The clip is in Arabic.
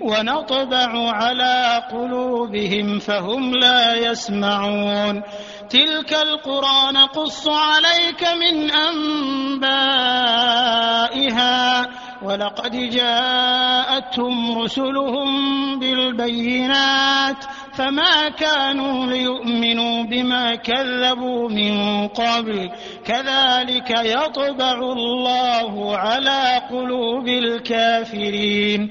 ونطبع على قلوبهم فهم لا يسمعون. تلك القرى نقص عليك من أنبائها ولقد جاءتهم رسلهم بالبينات فما كانوا ليؤمنوا بما كذبوا من قبل. كذلك يطبع الله على قلوب الكافرين.